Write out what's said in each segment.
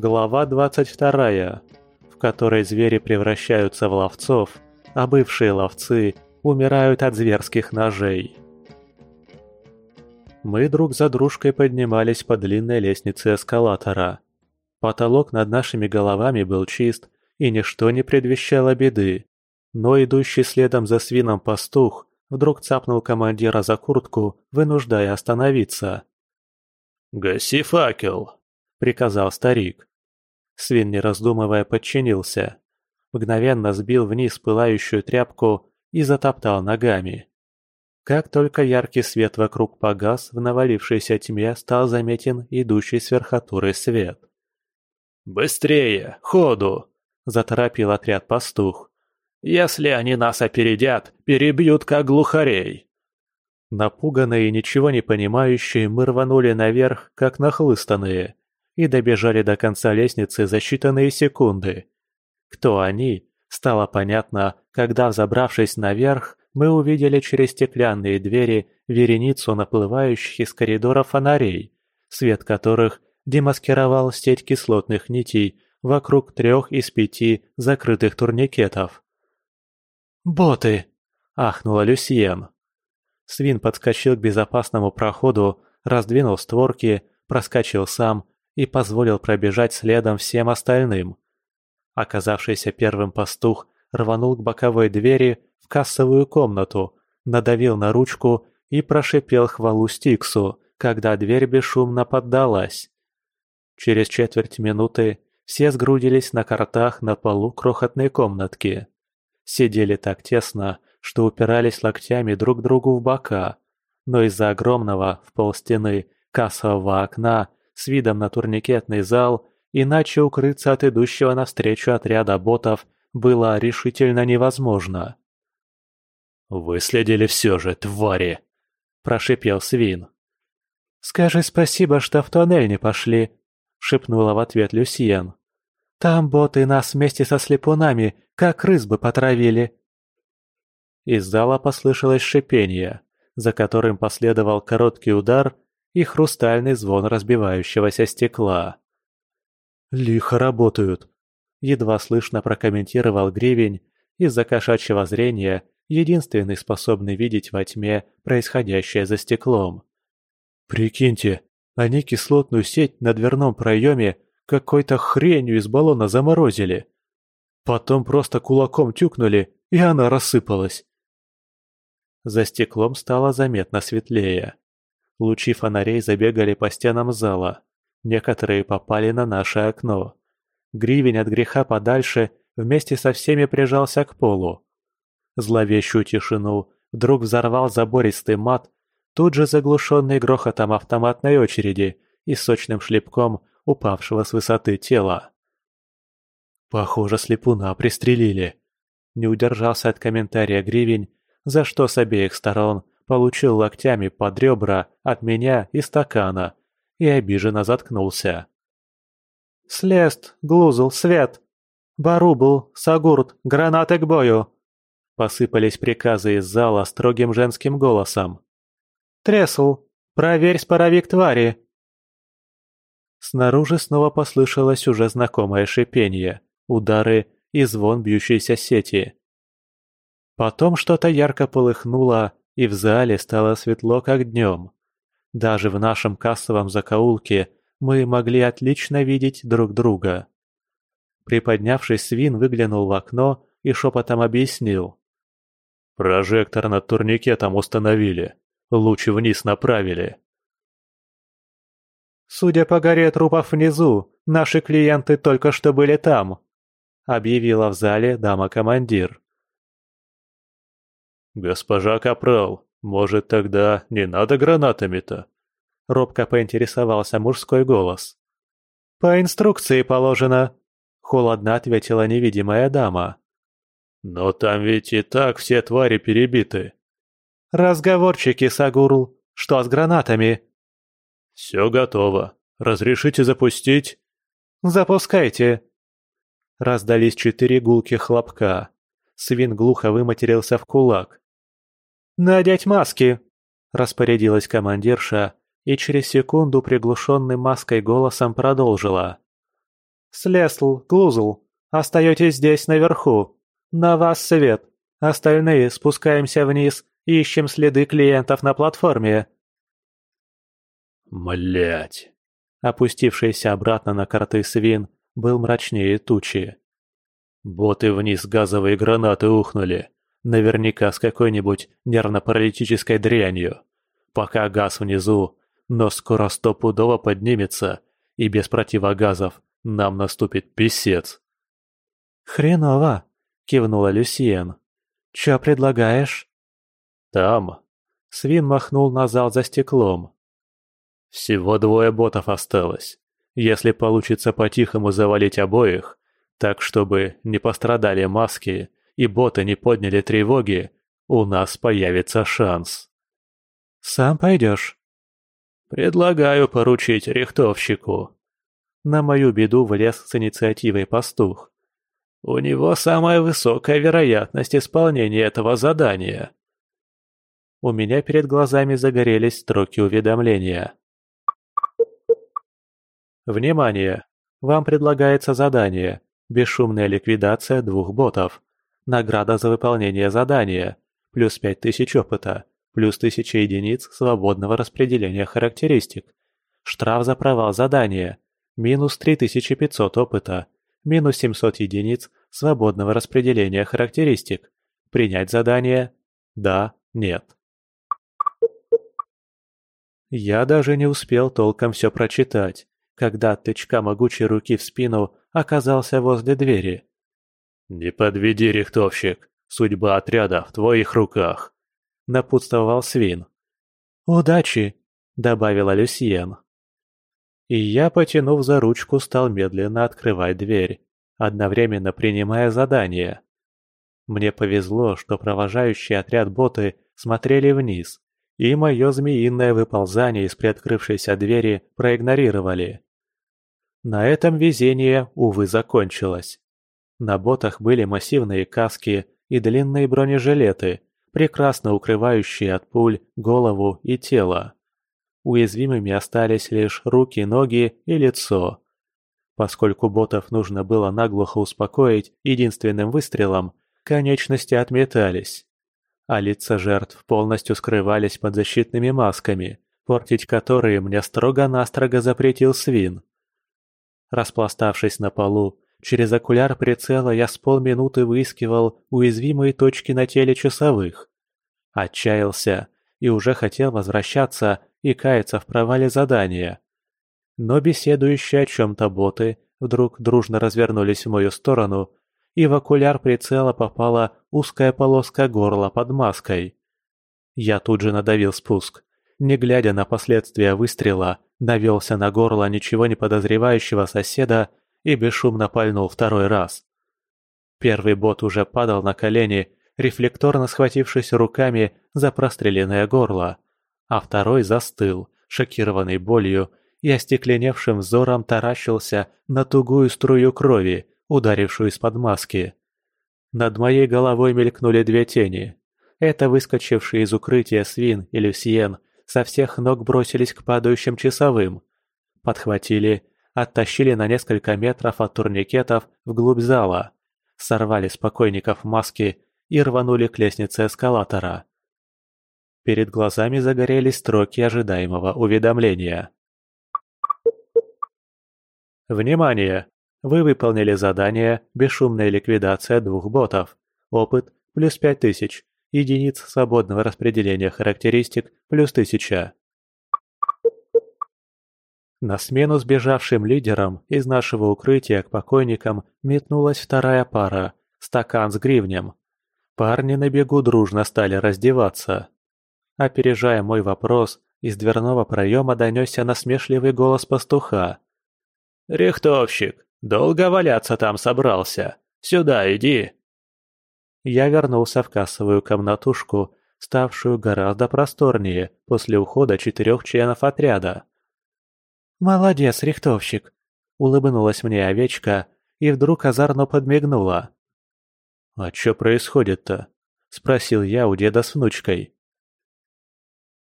Глава 22, в которой звери превращаются в ловцов, а бывшие ловцы умирают от зверских ножей. Мы друг за дружкой поднимались по длинной лестнице эскалатора. Потолок над нашими головами был чист, и ничто не предвещало беды. Но идущий следом за свином пастух вдруг цапнул командира за куртку, вынуждая остановиться. «Гаси факел!» — приказал старик. Свин, не раздумывая, подчинился. Мгновенно сбил вниз пылающую тряпку и затоптал ногами. Как только яркий свет вокруг погас, в навалившейся тьме стал заметен идущий с верхотуры свет. «Быстрее! Ходу!» – заторопил отряд пастух. «Если они нас опередят, перебьют как глухарей!» Напуганные и ничего не понимающие, мы рванули наверх, как нахлыстанные, и добежали до конца лестницы за считанные секунды. Кто они, стало понятно, когда, взобравшись наверх, мы увидели через стеклянные двери вереницу наплывающих из коридора фонарей, свет которых демаскировал сеть кислотных нитей вокруг трех из пяти закрытых турникетов. «Боты!» – ахнула Люсьен. Свин подскочил к безопасному проходу, раздвинул створки, проскочил сам и позволил пробежать следом всем остальным. Оказавшийся первым пастух рванул к боковой двери в кассовую комнату, надавил на ручку и прошипел хвалу Стиксу, когда дверь бесшумно поддалась. Через четверть минуты все сгрудились на картах на полу крохотной комнатки. Сидели так тесно, что упирались локтями друг другу в бока, но из-за огромного в полстены кассового окна с видом на турникетный зал иначе укрыться от идущего навстречу отряда ботов было решительно невозможно. «Выследили все же, твари!» – прошипел свин. «Скажи спасибо, что в тоннель не пошли», – шепнула в ответ Люсьен. «Там боты нас вместе со слепунами, как рыс бы потравили». Из зала послышалось шипение, за которым последовал короткий удар и хрустальный звон разбивающегося стекла. «Лихо работают», — едва слышно прокомментировал Гривень, из-за кошачьего зрения единственный способный видеть во тьме происходящее за стеклом. «Прикиньте, они кислотную сеть на дверном проеме какой-то хренью из баллона заморозили. Потом просто кулаком тюкнули, и она рассыпалась. За стеклом стало заметно светлее. Лучи фонарей забегали по стенам зала. Некоторые попали на наше окно. Гривень от греха подальше вместе со всеми прижался к полу. Зловещую тишину вдруг взорвал забористый мат, тут же заглушенный грохотом автоматной очереди и сочным шлепком упавшего с высоты тела. «Похоже, слепуна пристрелили», — не удержался от комментария Гривень, за что с обеих сторон получил локтями под ребра от меня и стакана и обиженно заткнулся. «Слест, Глузл, Свет! Барубл, Сагурт, гранаты к бою!» Посыпались приказы из зала строгим женским голосом. «Тресл, проверь споровик твари!» Снаружи снова послышалось уже знакомое шипение, удары и звон бьющейся сети. Потом что-то ярко полыхнуло, и в зале стало светло, как днем. Даже в нашем кассовом закоулке мы могли отлично видеть друг друга. Приподнявшись, свин выглянул в окно и шепотом объяснил. «Прожектор над турникетом установили. Луч вниз направили». «Судя по горе трупов внизу, наши клиенты только что были там», — объявила в зале дама-командир. «Госпожа Капрал, может, тогда не надо гранатами-то?» Робко поинтересовался мужской голос. «По инструкции положено», — холодно ответила невидимая дама. «Но там ведь и так все твари перебиты». «Разговорчики, Сагурл, что с гранатами?» «Все готово. Разрешите запустить?» «Запускайте». Раздались четыре гулки хлопка. Свин глухо выматерился в кулак. «Надеть маски!» – распорядилась командирша и через секунду приглушенным маской голосом продолжила. Слесл, Глузл, остаетесь здесь наверху. На вас свет. Остальные спускаемся вниз и ищем следы клиентов на платформе». Млять. Опустившийся обратно на карты свин был мрачнее тучи. Боты вниз газовые гранаты ухнули. Наверняка с какой-нибудь нервно-паралитической дрянью. Пока газ внизу, но скоро стопудово поднимется, и без противогазов нам наступит писец. «Хреново!» — кивнула Люсиен. «Чё предлагаешь?» «Там». Свин махнул на зал за стеклом. «Всего двое ботов осталось. Если получится по-тихому завалить обоих, так чтобы не пострадали маски и боты не подняли тревоги, у нас появится шанс». «Сам пойдешь?» «Предлагаю поручить рихтовщику». На мою беду влез с инициативой пастух. У него самая высокая вероятность исполнения этого задания. У меня перед глазами загорелись строки уведомления. Внимание! Вам предлагается задание «Бесшумная ликвидация двух ботов». Награда за выполнение задания. Плюс 5000 опыта. Плюс 1000 единиц свободного распределения характеристик. Штраф за провал задания. Минус 3500 опыта минус 700 единиц свободного распределения характеристик. Принять задание? Да, нет. Я даже не успел толком все прочитать, когда от тычка могучей руки в спину оказался возле двери. «Не подведи, рихтовщик, судьба отряда в твоих руках», — напутствовал свин. «Удачи», — добавила Люсьен. И я, потянув за ручку, стал медленно открывать дверь, одновременно принимая задание. Мне повезло, что провожающие отряд боты смотрели вниз, и мое змеиное выползание из приоткрывшейся двери проигнорировали. На этом везение, увы, закончилось. На ботах были массивные каски и длинные бронежилеты, прекрасно укрывающие от пуль голову и тело. Уязвимыми остались лишь руки, ноги и лицо. Поскольку ботов нужно было наглухо успокоить единственным выстрелом, конечности отметались. А лица жертв полностью скрывались под защитными масками, портить которые мне строго-настрого запретил свин. Распластавшись на полу, через окуляр прицела я с полминуты выискивал уязвимые точки на теле часовых. Отчаялся и уже хотел возвращаться и каяться в провале задания. Но беседующие о чем-то боты вдруг дружно развернулись в мою сторону, и в окуляр прицела попала узкая полоска горла под маской. Я тут же надавил спуск. Не глядя на последствия выстрела, навелся на горло ничего не подозревающего соседа и бесшумно пальнул второй раз. Первый бот уже падал на колени, рефлекторно схватившись руками за простреленное горло а второй застыл, шокированный болью, и остекленевшим взором таращился на тугую струю крови, ударившую из-под маски. Над моей головой мелькнули две тени. Это выскочившие из укрытия свин и люсьен со всех ног бросились к падающим часовым. Подхватили, оттащили на несколько метров от турникетов вглубь зала, сорвали с покойников маски и рванули к лестнице эскалатора. Перед глазами загорелись строки ожидаемого уведомления. Внимание! Вы выполнили задание «Бесшумная ликвидация двух ботов». Опыт – плюс 5000. Единиц свободного распределения характеристик – плюс 1000. На смену сбежавшим лидерам из нашего укрытия к покойникам метнулась вторая пара – стакан с гривнем. Парни на бегу дружно стали раздеваться. Опережая мой вопрос, из дверного проема донесся насмешливый голос пастуха. «Рихтовщик, долго валяться там собрался? Сюда иди!» Я вернулся в кассовую комнатушку, ставшую гораздо просторнее после ухода четырех членов отряда. «Молодец, рихтовщик!» — улыбнулась мне овечка и вдруг озорно подмигнула. «А что происходит-то?» — спросил я у деда с внучкой.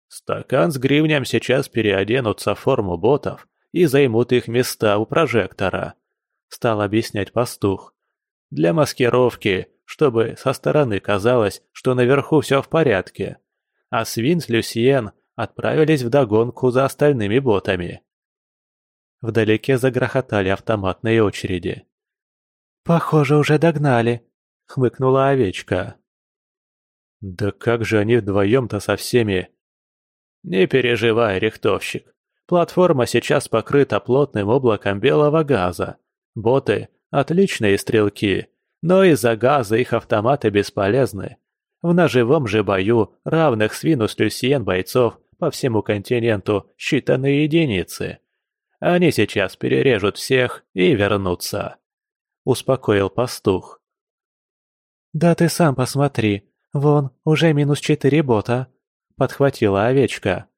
Стакан с гривнем сейчас переоденутся в форму ботов и займут их места у прожектора. стал объяснять пастух. «Для маскировки, чтобы со стороны казалось, что наверху все в порядке. А Свин с Люсьен отправились в догонку за остальными ботами». Вдалеке загрохотали автоматные очереди. «Похоже, уже догнали», — хмыкнула овечка. «Да как же они вдвоем-то со всеми?» «Не переживай, рихтовщик. Платформа сейчас покрыта плотным облаком белого газа. Боты – отличные стрелки, но из-за газа их автоматы бесполезны. В ножевом же бою равных свину с люсьен бойцов по всему континенту считанные единицы. Они сейчас перережут всех и вернутся», – успокоил пастух. «Да ты сам посмотри, вон, уже минус четыре бота», – подхватила овечка.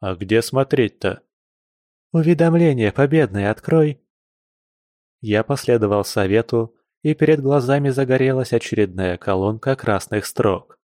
«А где смотреть-то?» «Уведомление победное открой». Я последовал совету, и перед глазами загорелась очередная колонка красных строк.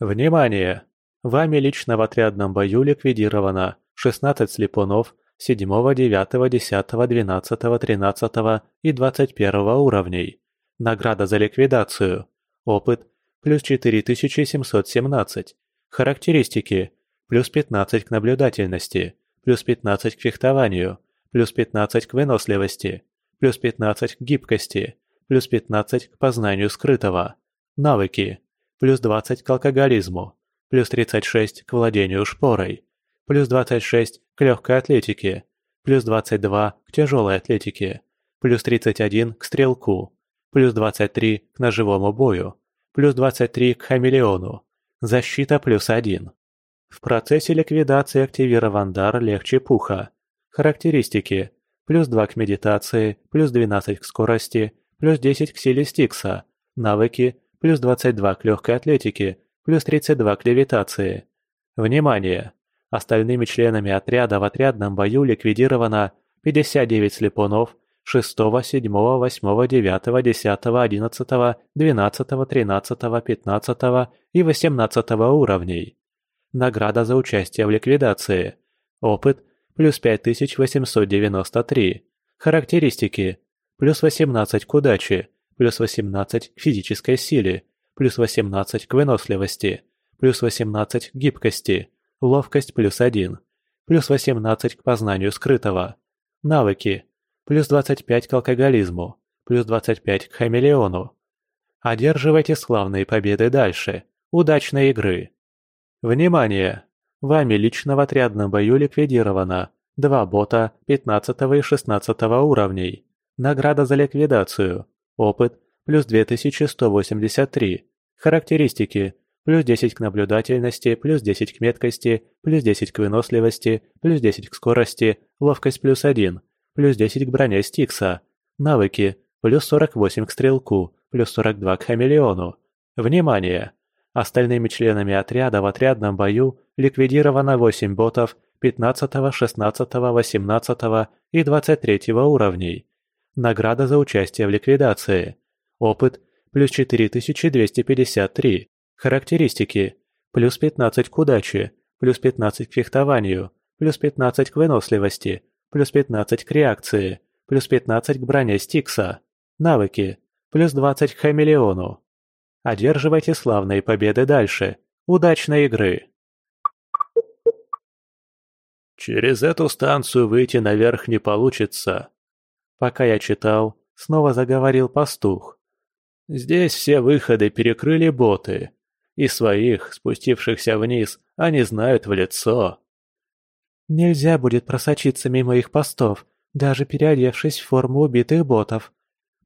Внимание! Вами лично в отрядном бою ликвидировано 16 слепунов 7, 9, 10, 12, 13 и 21 уровней. Награда за ликвидацию. Опыт – плюс 4717. Характеристики. Плюс 15 к наблюдательности, плюс 15 к фехтованию, плюс 15 к выносливости, плюс 15 к гибкости, плюс 15 к познанию скрытого. Навыки. Плюс 20 к алкоголизму, плюс 36 к владению шпорой, плюс 26 к легкой атлетике, плюс 22 к тяжелой атлетике, плюс 31 к стрелку, плюс 23 к ножевому бою, плюс 23 к хамелеону, Защита плюс один. В процессе ликвидации активирован дар легче пуха. Характеристики. Плюс 2 к медитации, плюс 12 к скорости, плюс 10 к силе Стикса. Навыки. Плюс 22 к легкой атлетике, плюс 32 к левитации. Внимание! Остальными членами отряда в отрядном бою ликвидировано 59 слепунов, 6, 7, 8, 9, 10, 11, 12, 13, 15 и 18 уровней. Награда за участие в ликвидации. Опыт – плюс 5893. Характеристики – плюс 18 к удаче, плюс 18 к физической силе, плюс 18 к выносливости, плюс 18 к гибкости, ловкость плюс 1, плюс 18 к познанию скрытого. Навыки – плюс 25 к алкоголизму, плюс 25 к хамелеону. Одерживайте славные победы дальше. Удачной игры! Внимание! Вами лично в отрядном бою ликвидировано два бота 15 и 16 уровней. Награда за ликвидацию. Опыт плюс 2183. Характеристики плюс 10 к наблюдательности, плюс 10 к меткости, плюс 10 к выносливости, плюс 10 к скорости, ловкость плюс 1, плюс 10 к броне Стикса. Навыки, плюс 48 к стрелку, плюс 42 к хамелеону. Внимание! Остальными членами отряда в отрядном бою ликвидировано 8 ботов 15, 16, 18 и 23 уровней. Награда за участие в ликвидации. Опыт – плюс 4253. Характеристики – плюс 15 к удаче, плюс 15 к фехтованию, плюс 15 к выносливости, плюс 15 к реакции, плюс 15 к броне Стикса. Навыки, плюс 20 к хамелеону. Одерживайте славные победы дальше. Удачной игры! Через эту станцию выйти наверх не получится. Пока я читал, снова заговорил пастух. Здесь все выходы перекрыли боты. И своих, спустившихся вниз, они знают в лицо. Нельзя будет просочиться мимо их постов, даже переодевшись в форму убитых ботов.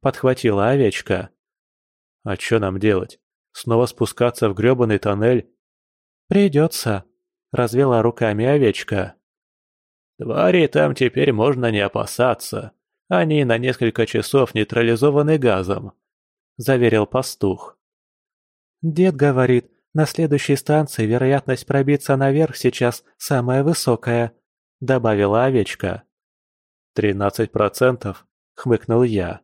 Подхватила овечка. А что нам делать? Снова спускаться в грёбаный тоннель? Придется, развела руками овечка. Твари там теперь можно не опасаться. Они на несколько часов нейтрализованы газом, заверил пастух. Дед говорит, на следующей станции вероятность пробиться наверх сейчас самая высокая», — добавила овечка. «Тринадцать процентов?» — хмыкнул я.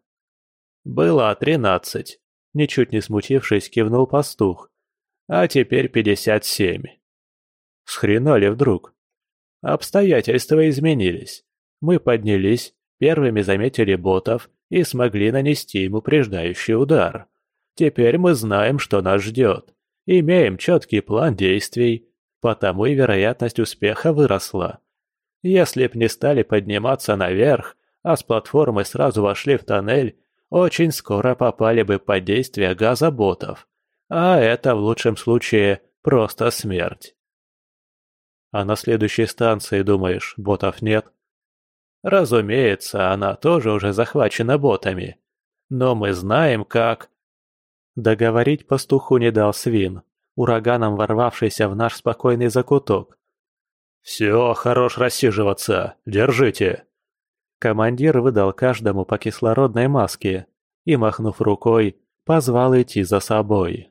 «Было тринадцать», — ничуть не смутившись, кивнул пастух. «А теперь пятьдесят семь». Ли вдруг? Обстоятельства изменились. Мы поднялись, первыми заметили ботов и смогли нанести им упреждающий удар. Теперь мы знаем, что нас ждет. Имеем четкий план действий, потому и вероятность успеха выросла. Если б не стали подниматься наверх, а с платформы сразу вошли в тоннель, очень скоро попали бы под действие газа ботов. А это в лучшем случае просто смерть. А на следующей станции, думаешь, ботов нет? Разумеется, она тоже уже захвачена ботами. Но мы знаем, как... Договорить пастуху не дал свин, ураганом ворвавшийся в наш спокойный закуток. «Все, хорош рассиживаться, держите!» Командир выдал каждому по кислородной маске и, махнув рукой, позвал идти за собой.